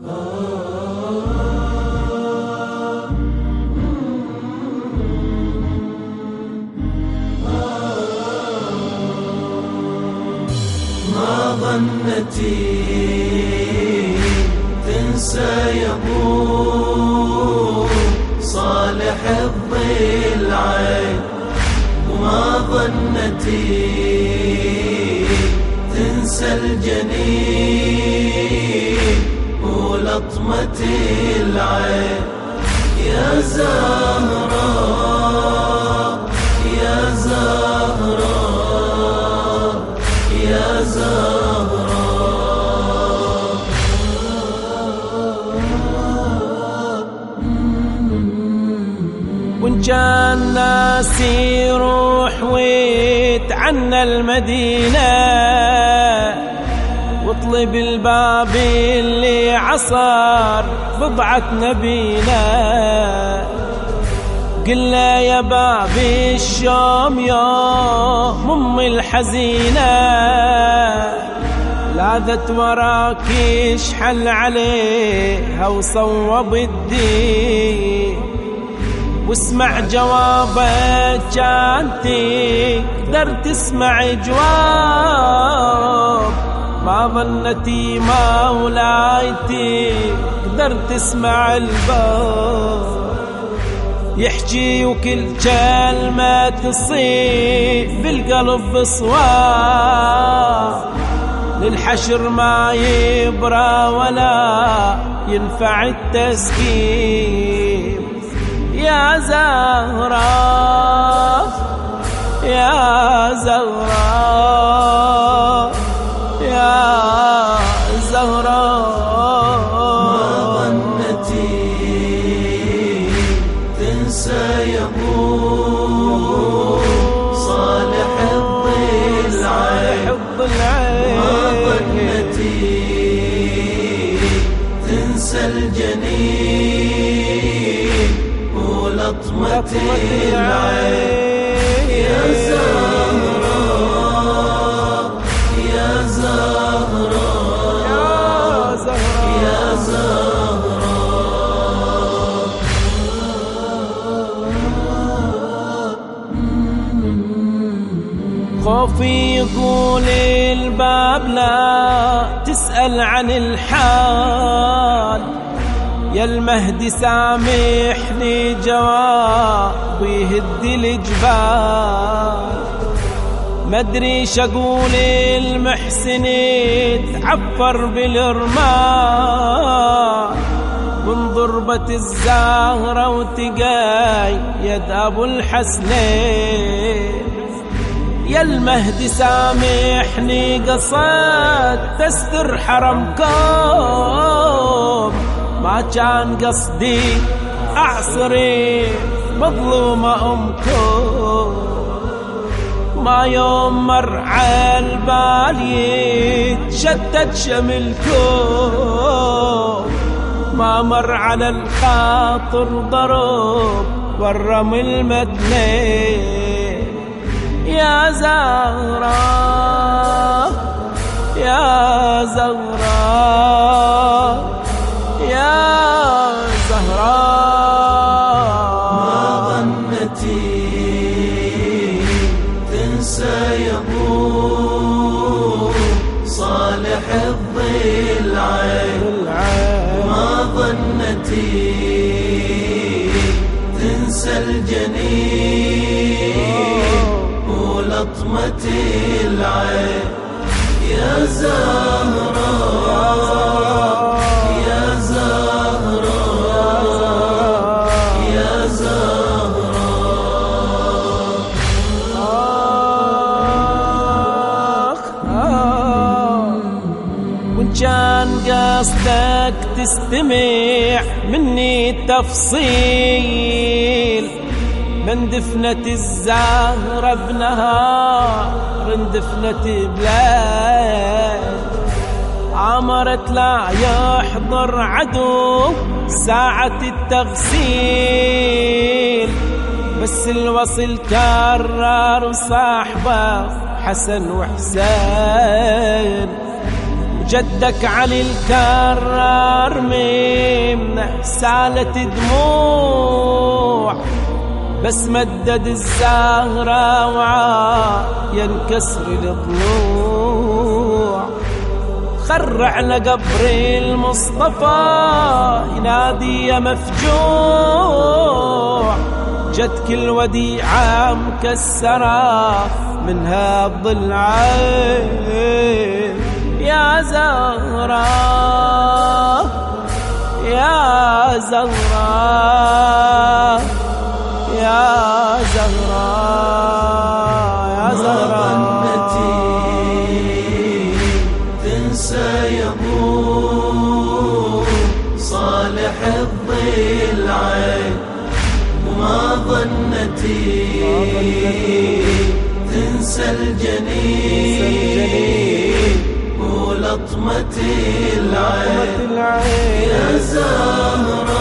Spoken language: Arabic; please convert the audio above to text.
ما ظنتي تنسى أبو صالح الضلعين وما ظنتي تنسى الجنين. ولطمة العين. يا زهراء يا زهراء يا زهراء وإن كان ناس يروح ويتعنى المدينة. واطلب الباب اللي عصر بضعة نبينا. قلنا يا باب الشوم يوم ام الحزينة. لاذت وراك اشحل عليها وصوب الدين. واسمع جوابك كان تقدر تسمع جواب. ما ظنتي مولاي تقدر تسمع الباب يحكي وكل كلمة تصيب بالقلب بصواب. للحشر ما يبرى ولا ينفع التسكين يا زهراء يا زهراء ما ظنتي تنسى ابو صالح الضلعين حب ما العين ظنتي تنسى الجنين ولطمة العين. خوفي يقول الباب لا تسأل عن الحال. يا المهدي سامحني جواب يهد الجبال مدري شقول المحسن تعفر بالرمال. من ضربة الزهرة وتقاي يد أبو الحسنين. يا المهدي سامحني قصد تستر حرمكم ما كان قصدي أعصري مظلومة أمكم ما يوم مر عالبال يتشتت شملكم ما مر على الخاطر ضرب والرمل مدنين يا زهراء يا زهراء يا زهراء ما ظنتي تنسى أبو صالح الضلعين ما ظنتي تنسى الجنين. ولطمة العين. يا زهراء يا زهراء يا زهراء آخ آه وإن كان قصدك تستمع مني تفصيل من دفنة الزهرة بنهار اندفنت بلاد. عمرت لا يحضر عدو ساعة التغسيل. بس الوصل كرر وصاحبه حسن وحسين. جدك علي الكرار ميمنة سالت دموع. بس مدد الزهرة وعا ينكسر الضلوع. خر على قبر المصطفى ينادي يا مفجوع. جدك الوديعة مكسرة منها الضلعين. يا زهرة يا زهرة. يا زهرة يا زهرة. ظنتي تنسى يبوه صالح الضلعين وما ظنتي تنسى الجنين. ولطمة العين. يا زهرة